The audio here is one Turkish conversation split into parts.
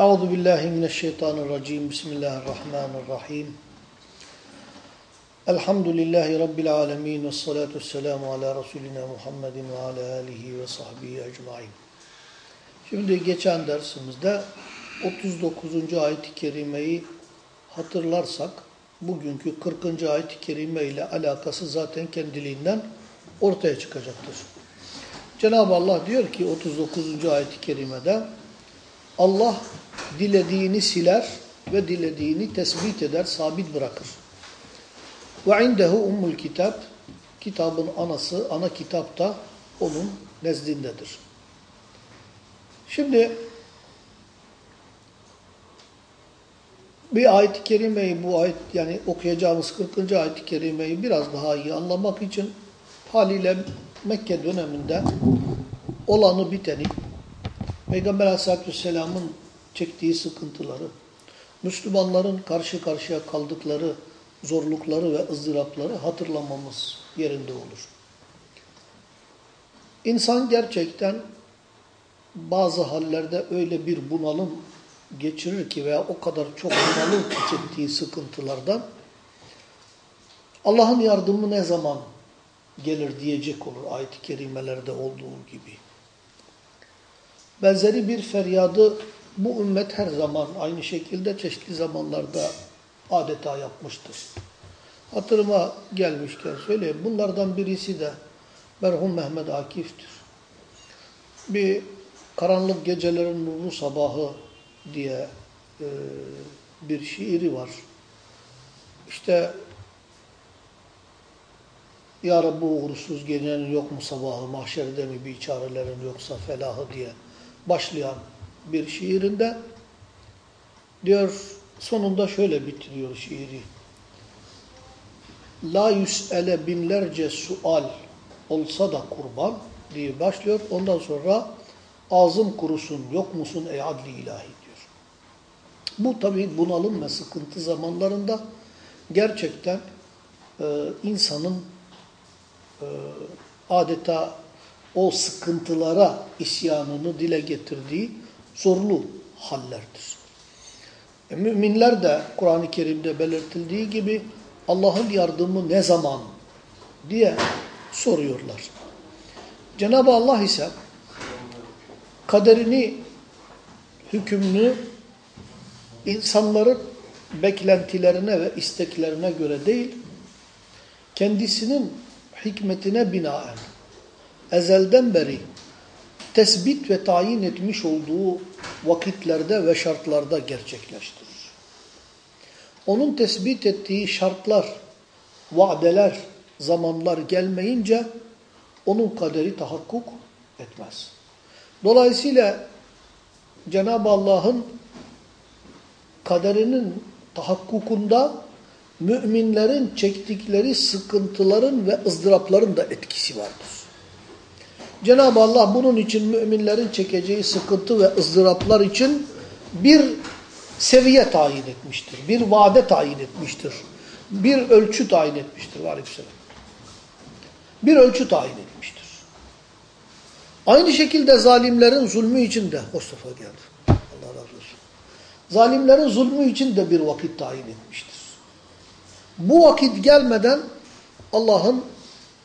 Euzu billahi mineşşeytanirracim. Bismillahirrahmanirrahim. Elhamdülillahi rabbil alamin ve salatu vesselamu ala resulina Muhammedin ve ala alihi ve sahbihi ecmaîn. Şimdi geçen dersimizde 39. ayet-i kerimeyi hatırlarsak bugünkü 40. ayet-i kerime ile alakası zaten kendiliğinden ortaya çıkacaktır. Cenab-ı Allah diyor ki 39. ayet-i kerimede Allah dilediğini siler ve dilediğini tespit eder, sabit bırakır. Ve indehu ummul kitap, kitabın anası, ana kitap da onun nezdindedir. Şimdi bir ayet-i kerimeyi bu ayet yani okuyacağımız 40. ayet-i kerimeyi biraz daha iyi anlamak için haliyle Mekke döneminde olanı biteni Peygamber aleyhissalatü vesselamın çektiği sıkıntıları, Müslümanların karşı karşıya kaldıkları zorlukları ve ızdırapları hatırlamamız yerinde olur. İnsan gerçekten bazı hallerde öyle bir bunalım geçirir ki veya o kadar çok bunalım çektiği sıkıntılardan Allah'ın yardımı ne zaman gelir diyecek olur ayet-i kerimelerde olduğu gibi. Benzeri bir feryadı bu ümmet her zaman aynı şekilde çeşitli zamanlarda adeta yapmıştır. Hatırıma gelmişken söyleyeyim. Bunlardan birisi de merhum Mehmet Akif'tir. Bir karanlık gecelerin nurlu sabahı diye e, bir şiiri var. İşte Ya Rabbi uğursuz gecenin yok mu sabahı, mahşerde mi bir çarelerin yoksa felahı diye başlayan bir şiirinde diyor sonunda şöyle bitiriyor şiiri. La yüs'ele binlerce sual olsa da kurban diye başlıyor. Ondan sonra ağzım kurusun yok musun ey adli ilahi diyor. Bu tabi bunalım ve sıkıntı zamanlarında gerçekten e, insanın e, adeta o sıkıntılara isyanını dile getirdiği zorlu hallerdir. E, müminler de Kur'an-ı Kerim'de belirtildiği gibi Allah'ın yardımı ne zaman diye soruyorlar. Cenab-ı Allah ise kaderini, hükmünü insanların beklentilerine ve isteklerine göre değil, kendisinin hikmetine binaen ezelden beri tesbit ve tayin etmiş olduğu vakitlerde ve şartlarda gerçekleştirir. Onun tespit ettiği şartlar, vaadeler, zamanlar gelmeyince onun kaderi tahakkuk etmez. Dolayısıyla Cenab-ı Allah'ın kaderinin tahakkukunda müminlerin çektikleri sıkıntıların ve ızdırapların da etkisi vardır. Cenab-ı Allah bunun için müminlerin çekeceği sıkıntı ve ızdıraplar için bir seviye tayin etmiştir. Bir vade tayin etmiştir. Bir ölçü tayin etmiştir. Aleykümselam. Bir ölçü tayin etmiştir. Aynı şekilde zalimlerin zulmü için de Mustafa geldi. Allah razı olsun. Zalimlerin zulmü için de bir vakit tayin etmiştir. Bu vakit gelmeden Allah'ın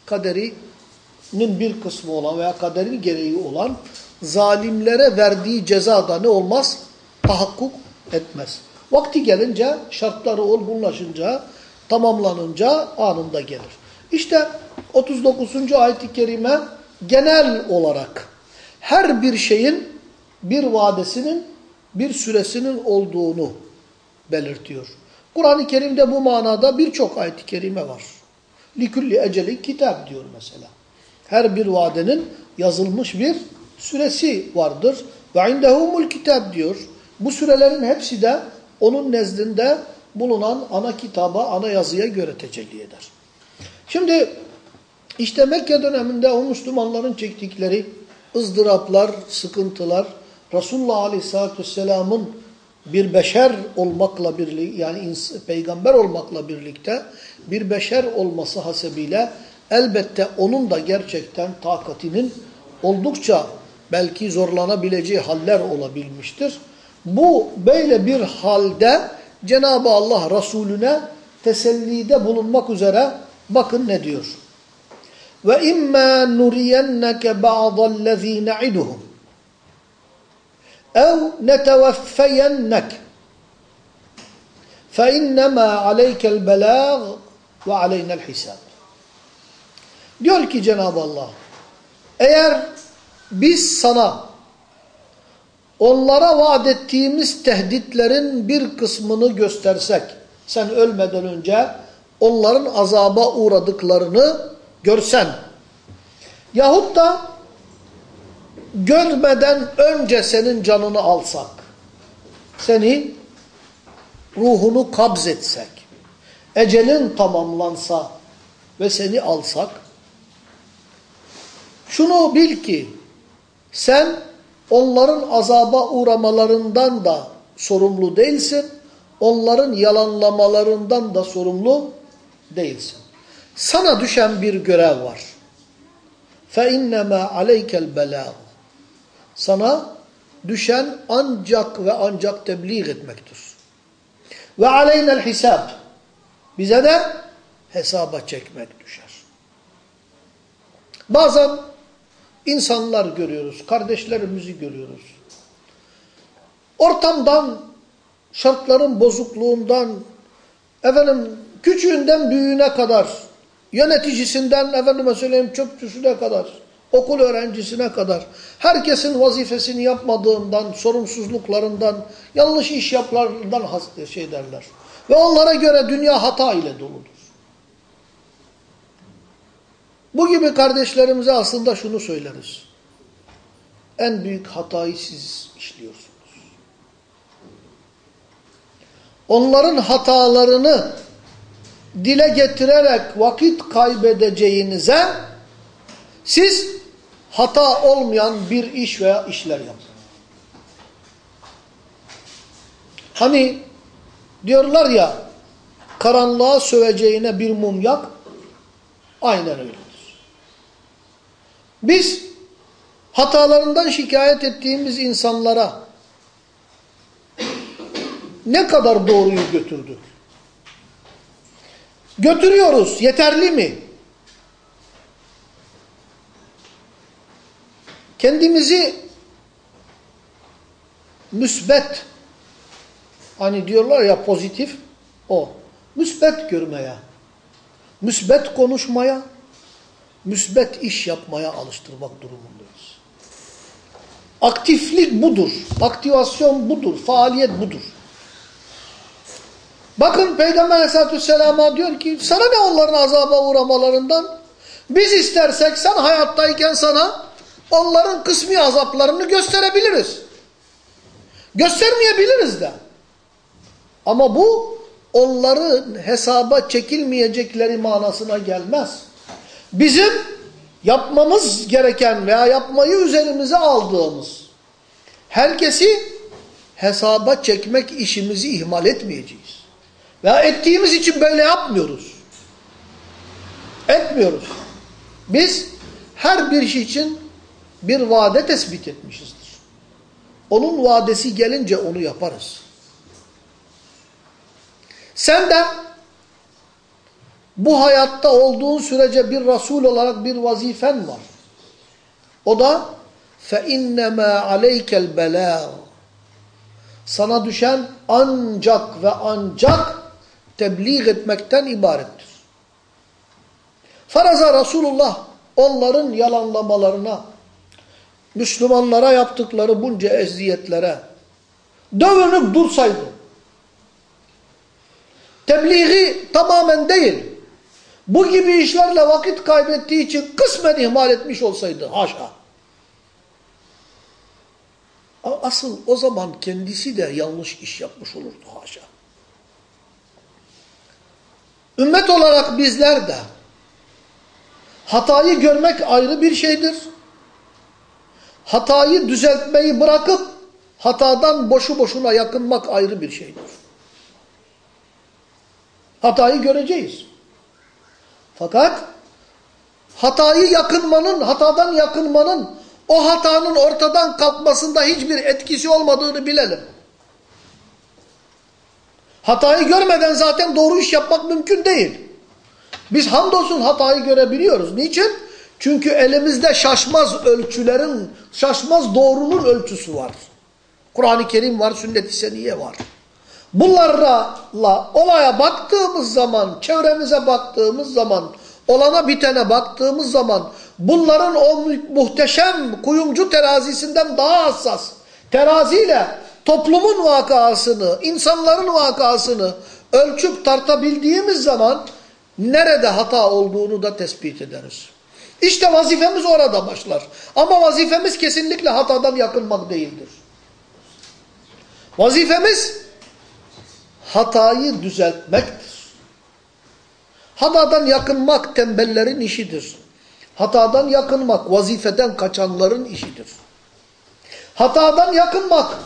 kaderinin bir kısmı olan veya kaderin gereği olan zalimlere verdiği cezada ne olmaz? Tahakkuk etmez. Vakti gelince, şartları olgunlaşınca, tamamlanınca anında gelir. İşte 39. ayet-i kerime genel olarak her bir şeyin bir vadesinin, bir süresinin olduğunu belirtiyor. Kur'an-ı Kerim'de bu manada birçok ayet-i kerime var. Likulli eceli kitap diyor mesela. Her bir vadenin yazılmış bir süresi vardır. Ve indehumul kitap diyor. Bu sürelerin hepsi de onun nezdinde bulunan ana kitaba, ana yazıya göre tecelli eder. Şimdi işte Mekke döneminde o Müslümanların çektikleri ızdıraplar, sıkıntılar, Resulullah Aleyhisselatü Vesselam'ın bir beşer olmakla birlikte yani peygamber olmakla birlikte bir beşer olması hasebiyle elbette onun da gerçekten takatinin oldukça belki zorlanabileceği haller olabilmiştir. Bu böyle bir halde Cenab-ı Allah Resulüne tesellide bulunmak üzere bakın ne diyor. Ve imma nuriyenneke ba'dallazi na'iduhum ev neteveffeyennek fe innema aleykel belag ve aleynel hisab. Diyor ki Cenab-ı Allah eğer biz sana onlara vaat ettiğimiz tehditlerin bir kısmını göstersek, sen ölmeden önce onların azaba uğradıklarını görsen, yahut da görmeden önce senin canını alsak, seni ruhunu kabz etsek, ecelin tamamlansa ve seni alsak, şunu bil ki sen onların azaba uğramalarından da sorumlu değilsin. Onların yalanlamalarından da sorumlu değilsin. Sana düşen bir görev var. فَاِنَّمَا عَلَيْكَ الْبَلَاغُ Sana düşen ancak ve ancak tebliğ etmektir. Ve aleyna hisab. Bize de hesaba çekmek düşer. Bazen insanlar görüyoruz, kardeşlerimizi görüyoruz. Ortamdan, şartların bozukluğundan, efendim küçüğünden büyüğüne kadar, yöneticisinden efendime söyleyeyim çöpçüsüne kadar, okul öğrencisine kadar, herkesin vazifesini yapmadığından, sorumsuzluklarından, yanlış iş yaplarından şey derler. Ve onlara göre dünya hata ile doludur. Bu gibi kardeşlerimize aslında şunu söyleriz. En büyük hatayı siz işliyorsunuz. Onların hatalarını dile getirerek vakit kaybedeceğinize siz hata olmayan bir iş veya işler yapın. Hani diyorlar ya karanlığa söveceğine bir mum yak aynen öyle. Biz hatalarından şikayet ettiğimiz insanlara ne kadar doğruyu götürdük? Götürüyoruz. Yeterli mi? Kendimizi müsbet hani diyorlar ya pozitif o. Müsbet görmeye, müsbet konuşmaya, müsbet iş yapmaya alıştırmak durumundayız. Aktiflik budur. Aktivasyon budur. Faaliyet budur. Bakın Peygamber aleyhissalatü vesselam'a diyor ki sana ne onların azaba uğramalarından? Biz istersek sen hayattayken sana onların kısmi azaplarını gösterebiliriz. Göstermeyebiliriz de. Ama bu onların hesaba çekilmeyecekleri manasına gelmez. Bizim yapmamız gereken veya yapmayı üzerimize aldığımız herkesi hesaba çekmek işimizi ihmal etmeyeceğiz. Veya ettiğimiz için böyle yapmıyoruz. Etmiyoruz. Biz her bir iş için bir vade tespit etmişizdir. Onun vadesi gelince onu yaparız. Sen de bu hayatta olduğun sürece bir Resul olarak bir vazifen var. O da فَاِنَّمَا عَلَيْكَ الْبَلَاغُ Sana düşen ancak ve ancak tebliğ etmekten ibarettir. Faraza Resulullah onların yalanlamalarına, Müslümanlara yaptıkları bunca eziyetlere dövünüp dursaydı, tebliği tamamen değil, bu gibi işlerle vakit kaybettiği için kısmen ihmal etmiş olsaydı haşa. Asıl o zaman kendisi de yanlış iş yapmış olurdu haşa. Ümmet olarak bizler de hatayı görmek ayrı bir şeydir. Hatayı düzeltmeyi bırakıp hatadan boşu boşuna yakınmak ayrı bir şeydir. Hatayı göreceğiz. Fakat hatayı yakınmanın, hatadan yakınmanın o hatanın ortadan kalkmasında hiçbir etkisi olmadığını bilelim. Hatayı görmeden zaten doğru iş yapmak mümkün değil. Biz hamdolsun hatayı görebiliyoruz. Niçin? Çünkü elimizde şaşmaz ölçülerin, şaşmaz doğrunun ölçüsü var. Kur'an-ı Kerim var, sünnet-i seniye var. Bunlarla olaya baktığımız zaman, çevremize baktığımız zaman, olana bitene baktığımız zaman bunların o muhteşem kuyumcu terazisinden daha hassas teraziyle toplumun vakasını, insanların vakasını ölçüp tartabildiğimiz zaman nerede hata olduğunu da tespit ederiz. İşte vazifemiz orada başlar. Ama vazifemiz kesinlikle hatadan yakınmak değildir. Vazifemiz hatayı düzeltmektir. Hatadan yakınmak tembellerin işidir. Hatadan yakınmak vazifeden kaçanların işidir. Hatadan yakınmak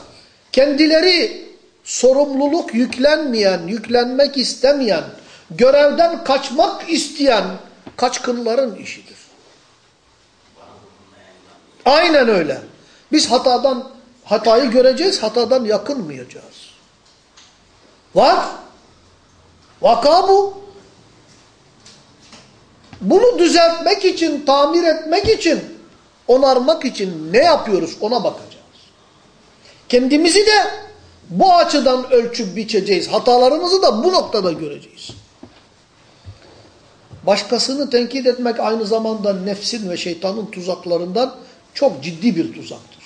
kendileri sorumluluk yüklenmeyen, yüklenmek istemeyen, görevden kaçmak isteyen kaçkınların işidir. Aynen öyle. Biz hatadan hatayı göreceğiz, hatadan yakınmayacağız. Var. Vaka bu. Bunu düzeltmek için, tamir etmek için, onarmak için ne yapıyoruz ona bakacağız. Kendimizi de bu açıdan ölçüp biçeceğiz. Hatalarımızı da bu noktada göreceğiz. Başkasını tenkit etmek aynı zamanda nefsin ve şeytanın tuzaklarından çok ciddi bir tuzaktır.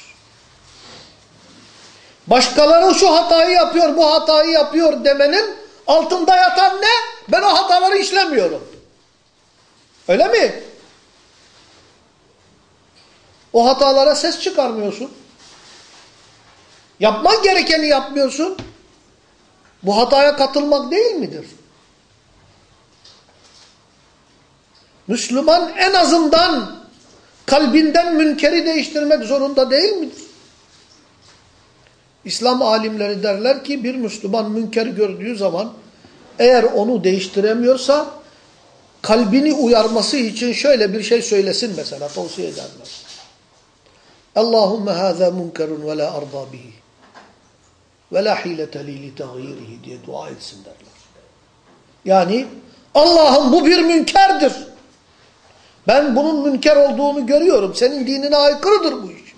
Başkaları şu hatayı yapıyor, bu hatayı yapıyor demenin altında yatan ne? Ben o hataları işlemiyorum. Öyle mi? O hatalara ses çıkarmıyorsun. Yapman gerekeni yapmıyorsun. Bu hataya katılmak değil midir? Müslüman en azından kalbinden münkeri değiştirmek zorunda değil midir? İslam alimleri derler ki bir Müslüman münkeri gördüğü zaman eğer onu değiştiremiyorsa kalbini uyarması için şöyle bir şey söylesin mesela tavsiye ederler. Allahümme hâzâ munkerun ve la arda bihi ve la hilete li li diye dua etsin derler. Yani Allah'ım bu bir münkerdir. Ben bunun münker olduğunu görüyorum. Senin dinine aykırıdır bu iş.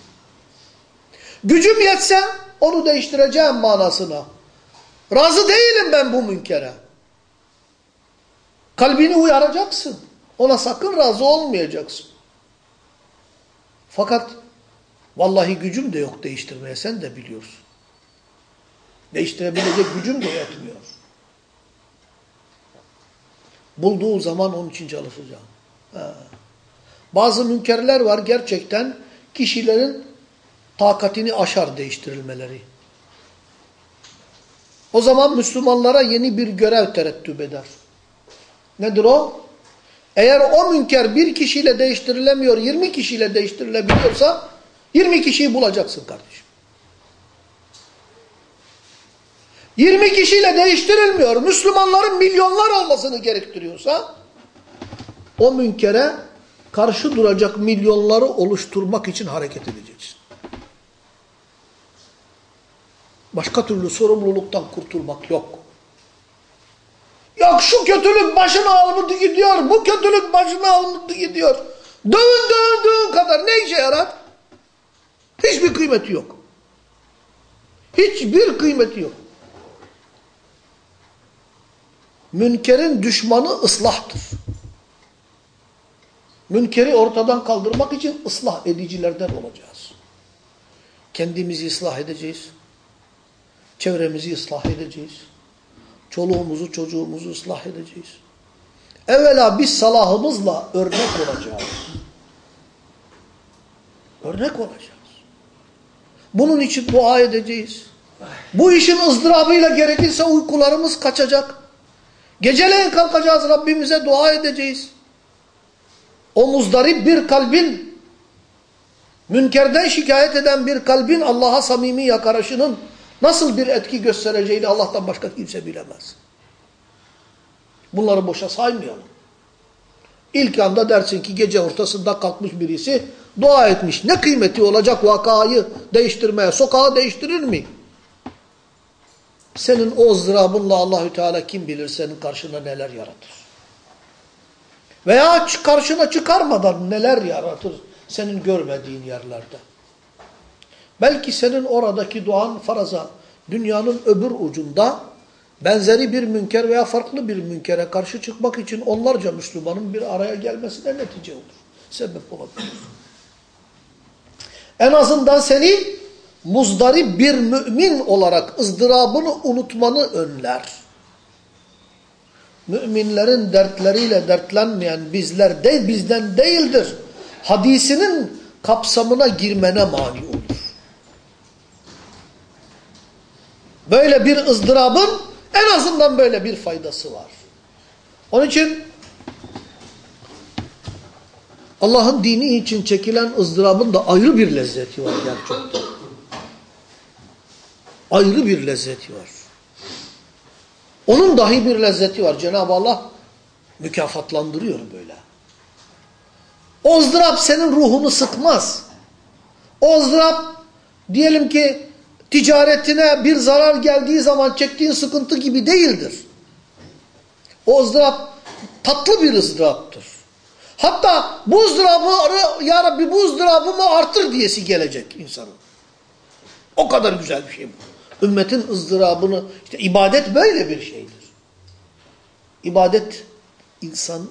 Gücüm yetse onu değiştireceğim manasına. Razı değilim ben bu münkere. Kalbini uyaracaksın. Ona sakın razı olmayacaksın. Fakat vallahi gücüm de yok değiştirmeye sen de biliyorsun. Değiştirebilecek gücüm de yetmiyor. Bulduğu zaman onun için çalışacağım. Ha. Bazı münkerler var gerçekten kişilerin takatini aşar değiştirilmeleri. O zaman Müslümanlara yeni bir görev terettüp eder. Nedir o? Eğer o münker bir kişiyle değiştirilemiyor, 20 kişiyle değiştirilebiliyorsa 20 kişiyi bulacaksın kardeşim. 20 kişiyle değiştirilmiyor. Müslümanların milyonlar olmasını gerektiriyorsa o münkere karşı duracak milyonları oluşturmak için hareket edeceksin. Başka türlü sorumluluktan kurtulmak yok. Yok şu kötülük başına almadı gidiyor, bu kötülük başına almadı gidiyor. Dövün dövün dövün kadar ne işe yarar? Hiçbir kıymeti yok. Hiçbir kıymeti yok. Münkerin düşmanı ıslahtır. Münkeri ortadan kaldırmak için ıslah edicilerden olacağız. Kendimizi ıslah edeceğiz. Çevremizi ıslah edeceğiz. Çoluğumuzu, çocuğumuzu ıslah edeceğiz. Evvela biz salahımızla örnek olacağız. Örnek olacağız. Bunun için dua edeceğiz. Bu işin ızdırabıyla gerekirse uykularımız kaçacak. Geceleyin kalkacağız Rabbimize dua edeceğiz. O muzdarip bir kalbin, münkerden şikayet eden bir kalbin Allah'a samimi yakarışının nasıl bir etki göstereceğini Allah'tan başka kimse bilemez. Bunları boşa saymayalım. İlk anda dersin ki gece ortasında kalkmış birisi dua etmiş. Ne kıymeti olacak vakayı değiştirmeye? Sokağı değiştirir mi? senin o ızdırabınla Allahü Teala kim bilir senin karşına neler yaratır. Veya karşına çıkarmadan neler yaratır senin görmediğin yerlerde. Belki senin oradaki doğan faraza dünyanın öbür ucunda benzeri bir münker veya farklı bir münkere karşı çıkmak için onlarca Müslümanın bir araya gelmesine netice olur. Sebep olabilir. En azından seni muzdarip bir mümin olarak ızdırabını unutmanı önler. Müminlerin dertleriyle dertlenmeyen bizler de bizden değildir. Hadisinin kapsamına girmene mani olur. Böyle bir ızdırabın en azından böyle bir faydası var. Onun için Allah'ın dini için çekilen ızdırabın da ayrı bir lezzeti var gerçekten. Ayrı bir lezzeti var. Onun dahi bir lezzeti var. Cenab-ı Allah mükafatlandırıyor böyle. O ızdırap senin ruhunu sıkmaz. O ızdırap diyelim ki ticaretine bir zarar geldiği zaman çektiğin sıkıntı gibi değildir. O ızdırap tatlı bir ızdıraptır. Hatta bu ızdırabı, ya Rabbi bu ızdırabımı artır diyesi gelecek insanın. O kadar güzel bir şey bu. Ümmetin ızdırabını, işte ibadet böyle bir şeydir. İbadet, insanı,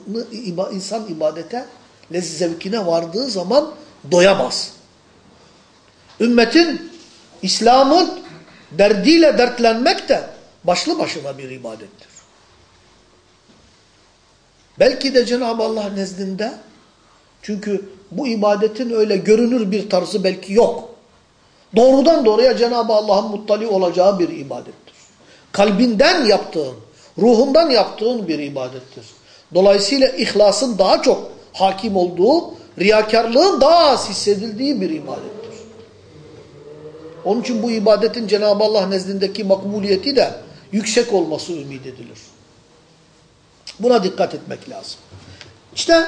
insan ibadete, zevkine vardığı zaman doyamaz. Ümmetin, İslam'ın derdiyle dertlenmek de başlı başına bir ibadettir. Belki de Cenab-ı Allah nezdinde çünkü bu ibadetin öyle görünür bir tarzı belki yok. Doğrudan doğruya Cenab-ı Allah'ın muttali olacağı bir ibadettir. Kalbinden yaptığın, ruhundan yaptığın bir ibadettir. Dolayısıyla ihlasın daha çok hakim olduğu, riyakarlığın daha az hissedildiği bir ibadettir. Onun için bu ibadetin Cenab-ı Allah nezdindeki makbuliyeti de yüksek olması ümit edilir. Buna dikkat etmek lazım. İşte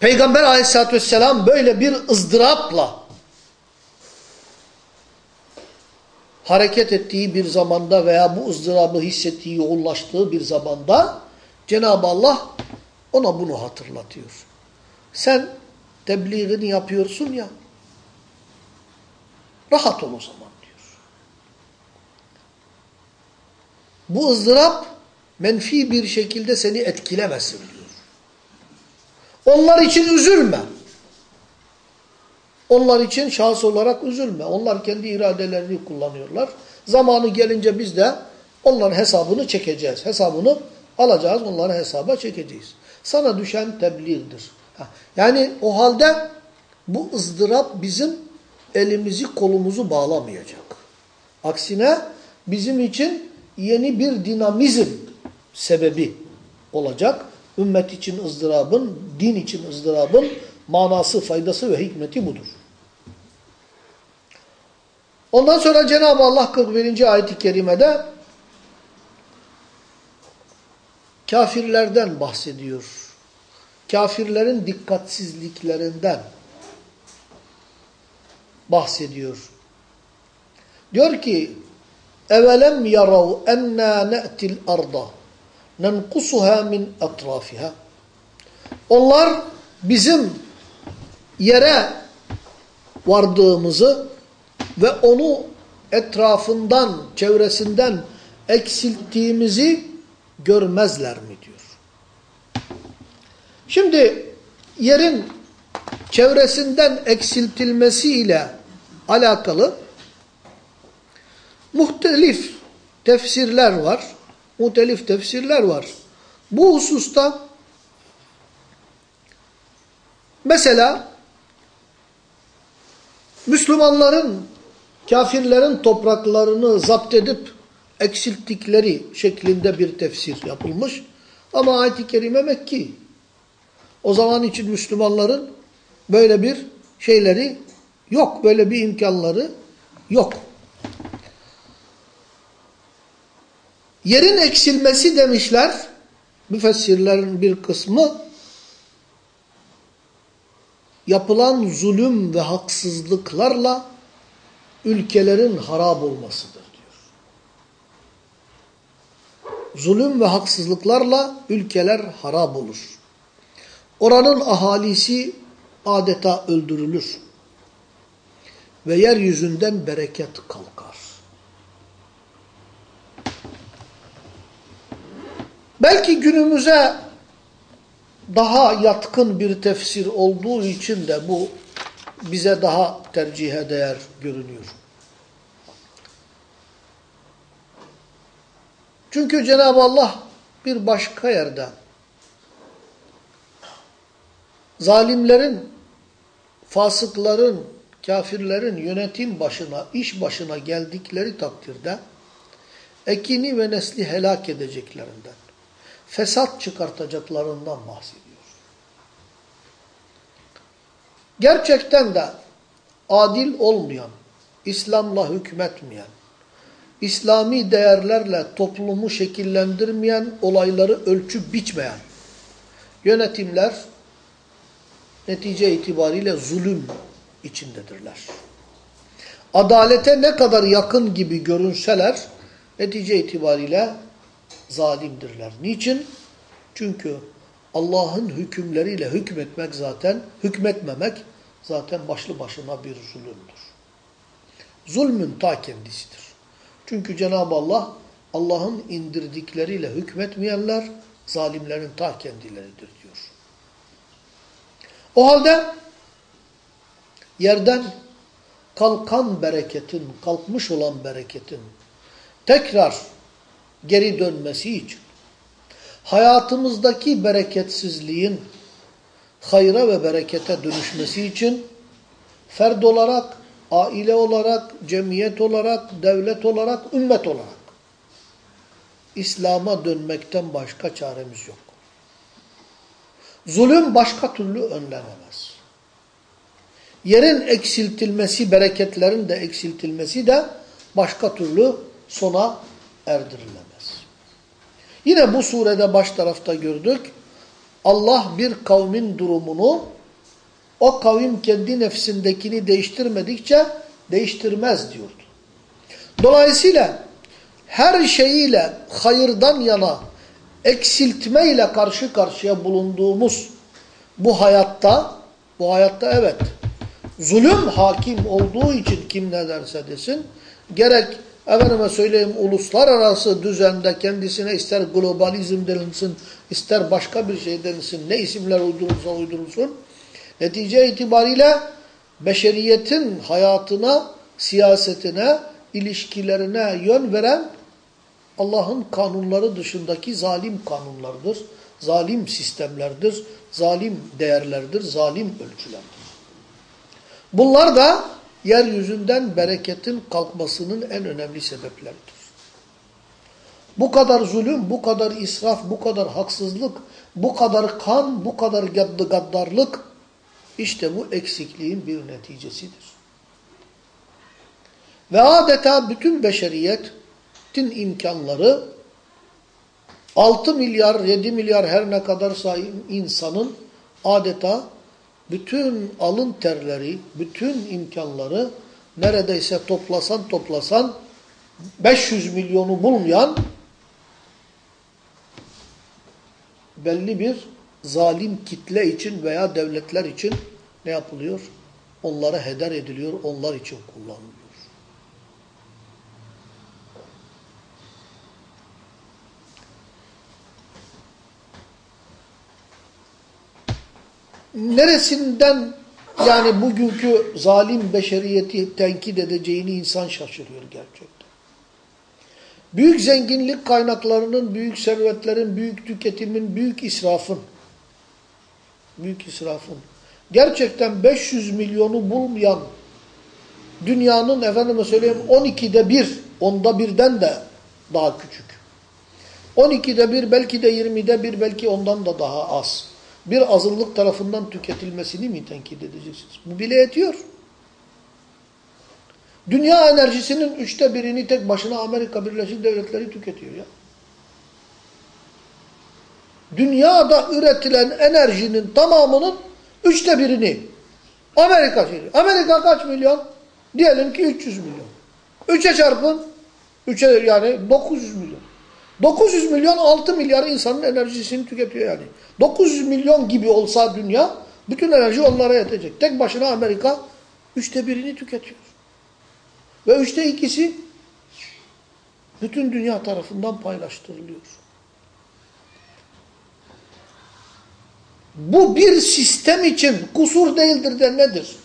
Peygamber aleyhissalatü vesselam böyle bir ızdırapla hareket ettiği bir zamanda veya bu ızdırabı hissettiği, yoğunlaştığı bir zamanda Cenab-ı Allah ona bunu hatırlatıyor. Sen tebliğini yapıyorsun ya, rahat ol o zaman diyor. Bu ızdırap menfi bir şekilde seni etkilemesin diyor. Onlar için üzülme. Onlar için şahıs olarak üzülme. Onlar kendi iradelerini kullanıyorlar. Zamanı gelince biz de onların hesabını çekeceğiz. Hesabını alacağız, onları hesaba çekeceğiz. Sana düşen tebliğdir. Yani o halde bu ızdırap bizim elimizi kolumuzu bağlamayacak. Aksine bizim için yeni bir dinamizm sebebi olacak. Ümmet için ızdırabın, din için ızdırabın manası, faydası ve hikmeti budur. Ondan sonra Cenab-ı Allah 41. ayet-i kerimede kafirlerden bahsediyor. Kafirlerin dikkatsizliklerinden bahsediyor. Diyor ki اَوَلَمْ يَرَوْا اَنَّا نَأْتِ الْأَرْضَ نَنْقُسُهَا مِنْ اَطْرَافِهَا Onlar bizim yere vardığımızı ve onu etrafından, çevresinden eksilttiğimizi görmezler mi diyor. Şimdi yerin çevresinden eksiltilmesiyle alakalı muhtelif tefsirler var. Muhtelif tefsirler var. Bu hususta mesela Müslümanların kafirlerin topraklarını zapt edip eksilttikleri şeklinde bir tefsir yapılmış. Ama ayet-i kerime Mekki. O zaman için Müslümanların böyle bir şeyleri yok. Böyle bir imkanları yok. Yerin eksilmesi demişler, müfessirlerin bir kısmı, yapılan zulüm ve haksızlıklarla ülkelerin harap olmasıdır diyor. zulüm ve haksızlıklarla ülkeler harap olur. Oranın ahalisi adeta öldürülür. Ve yeryüzünden bereket kalkar. Belki günümüze daha yatkın bir tefsir olduğu için de bu bize daha tercihe değer görünüyor. Çünkü Cenab-ı Allah bir başka yerde zalimlerin, fasıkların, kafirlerin yönetim başına, iş başına geldikleri takdirde ekini ve nesli helak edeceklerinden, fesat çıkartacaklarından bahsediyor. Gerçekten de adil olmayan, İslam'la hükmetmeyen, İslami değerlerle toplumu şekillendirmeyen, olayları ölçüp biçmeyen yönetimler netice itibariyle zulüm içindedirler. Adalete ne kadar yakın gibi görünseler netice itibariyle zalimdirler. Niçin? Çünkü Allah'ın hükümleriyle hükmetmek zaten, hükmetmemek zaten başlı başına bir zulümdür. Zulmün ta kendisidir. Çünkü Cenab-ı Allah Allah'ın indirdikleriyle hükmetmeyenler zalimlerin ta kendileridir diyor. O halde yerden kalkan bereketin, kalkmış olan bereketin tekrar geri dönmesi için hayatımızdaki bereketsizliğin hayra ve berekete dönüşmesi için ferd olarak, aile olarak, cemiyet olarak, devlet olarak, ümmet olarak İslam'a dönmekten başka çaremiz yok. Zulüm başka türlü önlenemez. Yerin eksiltilmesi, bereketlerin de eksiltilmesi de başka türlü sona erdirilemez. Yine bu surede baş tarafta gördük. Allah bir kavmin durumunu o kavim kendi nefsindekini değiştirmedikçe değiştirmez diyordu. Dolayısıyla her şeyiyle hayırdan yana eksiltmeyle karşı karşıya bulunduğumuz bu hayatta, bu hayatta evet zulüm hakim olduğu için kim ne derse desin, gerek efendime söyleyeyim uluslararası düzende kendisine ister globalizm denilsin, ister başka bir şey denilsin, ne isimler uydurulsa uydurulsun, netice itibariyle beşeriyetin hayatına, siyasetine, ilişkilerine yön veren Allah'ın kanunları dışındaki zalim kanunlardır, zalim sistemlerdir, zalim değerlerdir, zalim ölçülerdir. Bunlar da yeryüzünden bereketin kalkmasının en önemli sebepleridir. Bu kadar zulüm, bu kadar israf, bu kadar haksızlık, bu kadar kan, bu kadar gaddarlık işte bu eksikliğin bir neticesidir. Ve adeta bütün beşeriyetin imkanları 6 milyar, 7 milyar her ne kadar sahip insanın adeta bütün alın terleri, bütün imkanları neredeyse toplasan toplasan 500 milyonu bulmayan belli bir zalim kitle için veya devletler için ne yapılıyor? Onlara heder ediliyor, onlar için kullanılıyor. Neresinden yani bugünkü zalim beşeriyeti tenkit edeceğini insan şaşırıyor gerçekten. Büyük zenginlik kaynaklarının, büyük servetlerin, büyük tüketimin, büyük israfın, büyük israfın, gerçekten 500 milyonu bulmayan dünyanın efendime söyleyeyim 12'de bir, onda birden de daha küçük. 12'de bir, belki de 20'de bir, belki ondan da daha az bir azınlık tarafından tüketilmesini mi tenkit edeceksiniz? Bu bile yetiyor. Dünya enerjisinin üçte birini tek başına Amerika Birleşik Devletleri tüketiyor ya. Dünyada üretilen enerjinin tamamının üçte birini Amerika şey. Amerika kaç milyon? Diyelim ki 300 milyon. Üçe çarpın. Üçe yani 900 milyon. 900 milyon 6 milyar insanın enerjisini tüketiyor yani. 900 milyon gibi olsa dünya bütün enerji onlara yetecek. Tek başına Amerika üçte birini tüketiyor. Ve üçte ikisi bütün dünya tarafından paylaştırılıyor. Bu bir sistem için kusur değildir de nedir?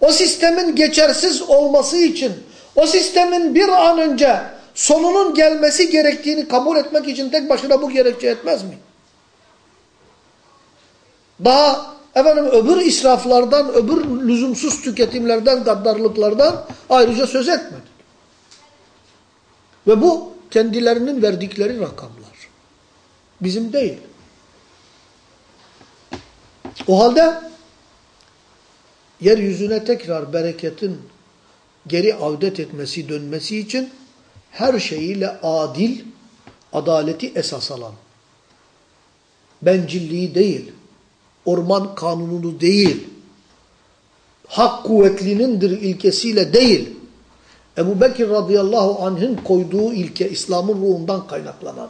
O sistemin geçersiz olması için, o sistemin bir an önce sonunun gelmesi gerektiğini kabul etmek için tek başına bu gerekçe etmez mi? Daha efendim öbür israflardan, öbür lüzumsuz tüketimlerden, gaddarlıklardan ayrıca söz etmedik. Ve bu kendilerinin verdikleri rakamlar. Bizim değil. O halde yeryüzüne tekrar bereketin geri avdet etmesi, dönmesi için her şeyiyle adil, adaleti esas alan, bencilliği değil, orman kanununu değil, hak kuvvetlinindir ilkesiyle değil, Ebu Bekir radıyallahu anh'ın koyduğu ilke İslam'ın ruhundan kaynaklanan,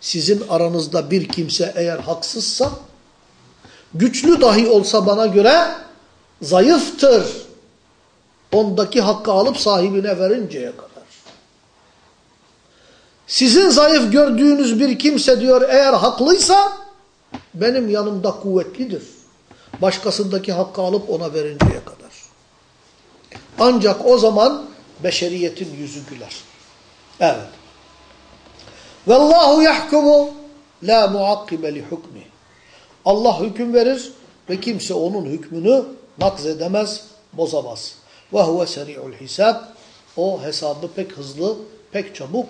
sizin aranızda bir kimse eğer haksızsa, güçlü dahi olsa bana göre zayıftır. Ondaki hakkı alıp sahibine verinceye kadar. Sizin zayıf gördüğünüz bir kimse diyor eğer haklıysa benim yanımda kuvvetlidir. Başkasındaki hakkı alıp ona verinceye kadar. Ancak o zaman beşeriyetin yüzü güler. Evet. Vallahu yahkumu la muakkibe li hukmi. Allah hüküm verir ve kimse onun hükmünü nakz edemez, bozamaz. Ve huve seri'ul hisab. O hesabı pek hızlı, pek çabuk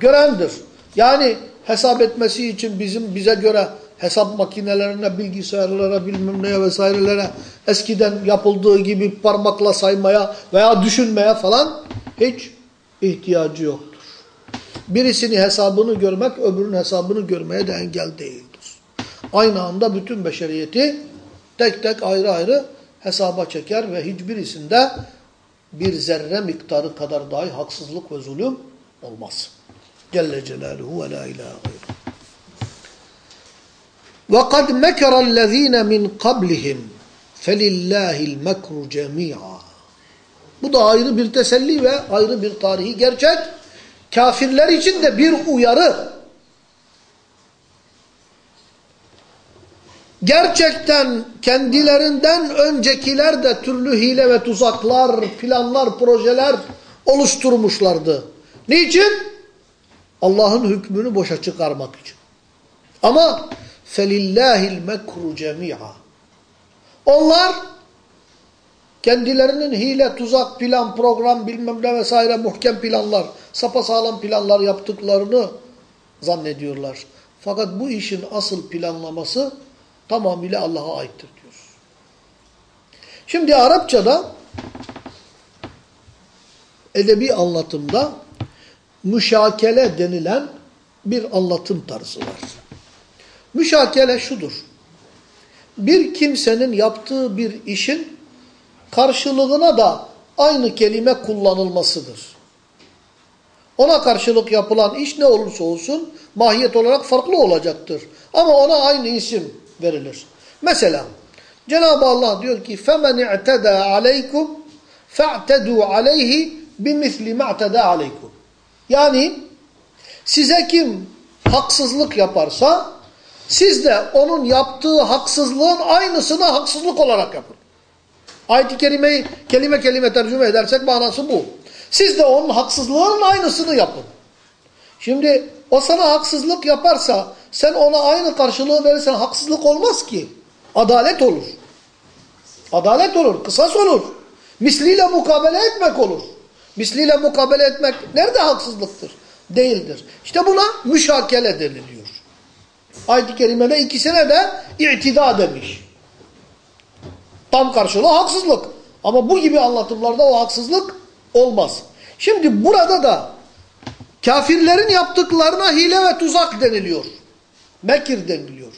görendir. Yani hesap etmesi için bizim bize göre hesap makinelerine, bilgisayarlara, bilmem neye vesairelere eskiden yapıldığı gibi parmakla saymaya veya düşünmeye falan hiç ihtiyacı yoktur. Birisini hesabını görmek öbürünün hesabını görmeye de engel değildir. Aynı anda bütün beşeriyeti tek tek ayrı ayrı hesaba çeker ve hiçbirisinde bir zerre miktarı kadar dahi haksızlık ve zulüm olmaz. Celle Celaluhu ve la ilahe gayru. وَقَدْ مَكَرَ الَّذ۪ينَ مِنْ قَبْلِهِمْ فَلِلَّهِ الْمَكْرُ جَمِيعًا Bu da ayrı bir teselli ve ayrı bir tarihi gerçek. Kafirler için de bir uyarı. Gerçekten kendilerinden öncekiler de türlü hile ve tuzaklar, planlar, projeler oluşturmuşlardı. Niçin? Allah'ın hükmünü boşa çıkarmak için. Ama felillahil mekru cemia. Onlar kendilerinin hile, tuzak, plan, program bilmem ne vesaire muhkem planlar, sapasağlam planlar yaptıklarını zannediyorlar. Fakat bu işin asıl planlaması tamamıyla Allah'a aittir diyor. Şimdi Arapçada edebi anlatımda müşakele denilen bir anlatım tarzı var. Müşakele şudur. Bir kimsenin yaptığı bir işin karşılığına da aynı kelime kullanılmasıdır. Ona karşılık yapılan iş ne olursa olsun mahiyet olarak farklı olacaktır. Ama ona aynı isim verilir. Mesela Cenab-ı Allah diyor ki فَمَنْ اِعْتَدَى عَلَيْكُمْ فَاَعْتَدُوا عَلَيْهِ بِمِثْلِ مَا اَعْتَدَى عَلَيْكُمْ yani size kim haksızlık yaparsa siz de onun yaptığı haksızlığın aynısını haksızlık olarak yapın. Ayet-i kerimeyi kelime kelime tercüme edersek manası bu. Siz de onun haksızlığının aynısını yapın. Şimdi o sana haksızlık yaparsa sen ona aynı karşılığı verirsen haksızlık olmaz ki. Adalet olur. Adalet olur, kısas olur. Misliyle mukabele etmek olur. Misliyle mukabele etmek nerede haksızlıktır? Değildir. İşte buna müşakele deniliyor. Ayet-i Kerime'de ikisine de itida demiş. Tam karşılığı haksızlık. Ama bu gibi anlatımlarda o haksızlık olmaz. Şimdi burada da kafirlerin yaptıklarına hile ve tuzak deniliyor. Mekir deniliyor.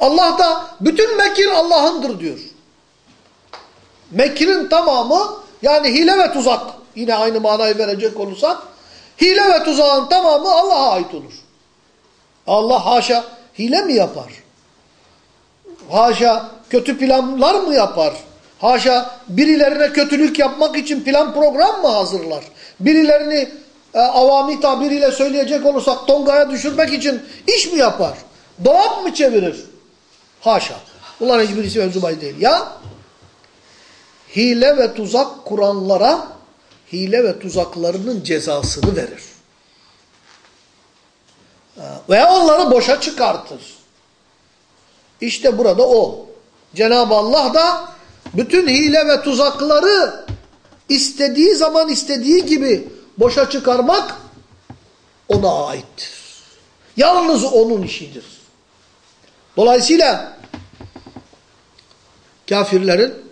Allah da bütün mekir Allah'ındır diyor. Mekirin tamamı yani hile ve tuzak yine aynı manayı verecek olursak Hile ve tuzağın tamamı Allah'a ait olur. Allah haşa hile mi yapar? Haşa kötü planlar mı yapar? Haşa birilerine kötülük yapmak için plan program mı hazırlar? Birilerini e, avami tabiriyle söyleyecek olursak tongaya düşürmek için iş mi yapar? Dolap mı çevirir? Haşa. Bunların hiçbirisi mevzu değil. Ya hile ve tuzak kuranlara hile ve tuzaklarının cezasını verir. Veya onları boşa çıkartır. İşte burada o. Cenab-ı Allah da bütün hile ve tuzakları istediği zaman istediği gibi boşa çıkarmak ona aittir. Yalnız onun işidir. Dolayısıyla kafirlerin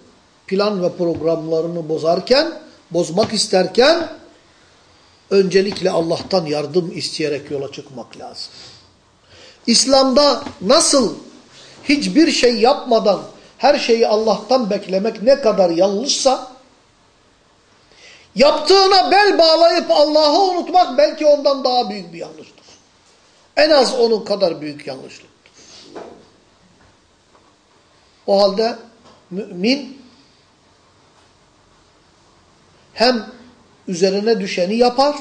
plan ve programlarını bozarken, bozmak isterken öncelikle Allah'tan yardım isteyerek yola çıkmak lazım. İslam'da nasıl hiçbir şey yapmadan her şeyi Allah'tan beklemek ne kadar yanlışsa, yaptığına bel bağlayıp Allah'ı unutmak belki ondan daha büyük bir yanlıştır. En az onun kadar büyük yanlışlıktır. O halde mümin hem üzerine düşeni yapar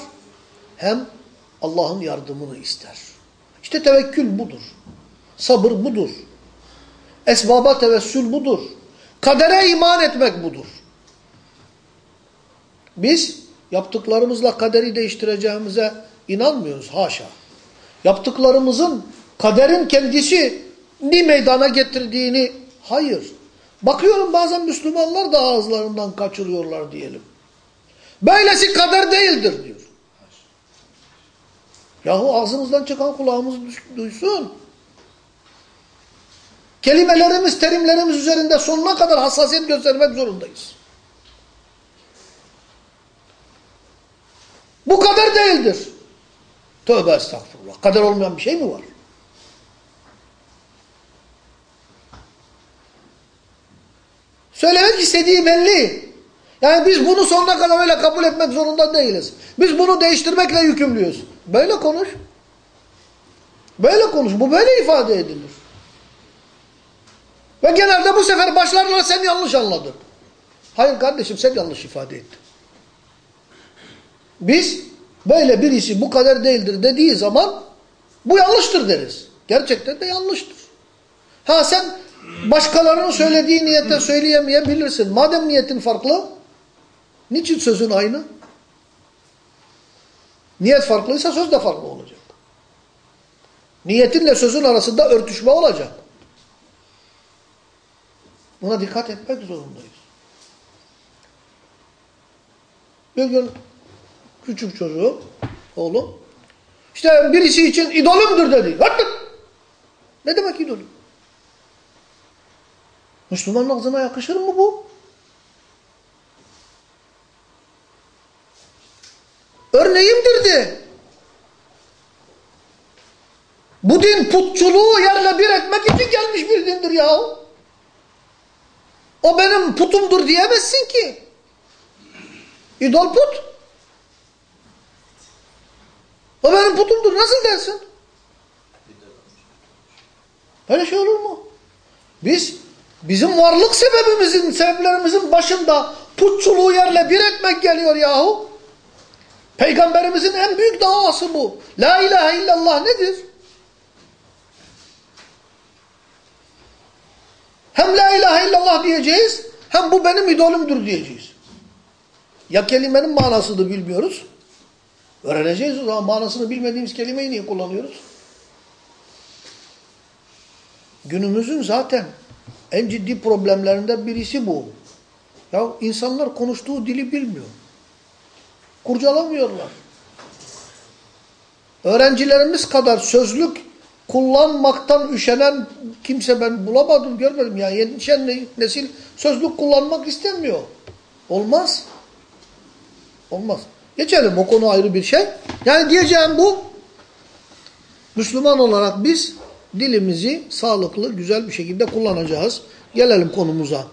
hem Allah'ın yardımını ister. İşte tevekkül budur. Sabır budur. Esbaba tevessül budur. Kadere iman etmek budur. Biz yaptıklarımızla kaderi değiştireceğimize inanmıyoruz. Haşa. Yaptıklarımızın kaderin kendisi ni meydana getirdiğini hayır. Bakıyorum bazen Müslümanlar da ağızlarından kaçırıyorlar diyelim. Böylesi kader değildir diyor. Yahu ağzımızdan çıkan kulağımız duysun. Kelimelerimiz, terimlerimiz üzerinde sonuna kadar hassasiyet göstermek zorundayız. Bu kader değildir. Tövbe estağfurullah. Kader olmayan bir şey mi var? Söylemek istediği belli. Yani biz bunu sonuna kadar öyle kabul etmek zorunda değiliz. Biz bunu değiştirmekle yükümlüyüz. Böyle konuş. Böyle konuş. Bu böyle ifade edilir. Ve genelde bu sefer başlarlar sen yanlış anladın. Hayır kardeşim sen yanlış ifade ettin. Biz böyle birisi bu kadar değildir dediği zaman bu yanlıştır deriz. Gerçekten de yanlıştır. Ha sen başkalarının söylediği niyette söyleyemeyebilirsin. Madem niyetin farklı, niçin sözün aynı? Niyet farklıysa söz de farklı olacak. Niyetinle sözün arasında örtüşme olacak. Buna dikkat etmek zorundayız. Bir gün küçük çocuğu, oğlum, işte birisi için idolümdür dedi. Ne demek idolüm? Müslümanın ağzına yakışır mı bu? Örneğimdir de. Bu din putçuluğu yerle bir etmek için gelmiş bir dindir yahu. O benim putumdur diyemezsin ki. İdol put. O benim putumdur nasıl dersin? Böyle şey olur mu? Biz bizim varlık sebebimizin, sebeplerimizin başında putçuluğu yerle bir etmek geliyor yahu. Peygamberimizin en büyük davası bu. La ilahe illallah nedir? Hem la ilahe illallah diyeceğiz, hem bu benim idolümdür diyeceğiz. Ya kelimenin manasını bilmiyoruz, öğreneceğiz o zaman manasını bilmediğimiz kelimeyi niye kullanıyoruz? Günümüzün zaten en ciddi problemlerinden birisi bu. Ya insanlar konuştuğu dili bilmiyor. Kurcalamıyorlar. Öğrencilerimiz kadar sözlük kullanmaktan üşenen kimse ben bulamadım, görmedim. Yani yetişen nesil sözlük kullanmak istemiyor. Olmaz. Olmaz. Geçelim o konu ayrı bir şey. Yani diyeceğim bu. Müslüman olarak biz dilimizi sağlıklı, güzel bir şekilde kullanacağız. Gelelim konumuza.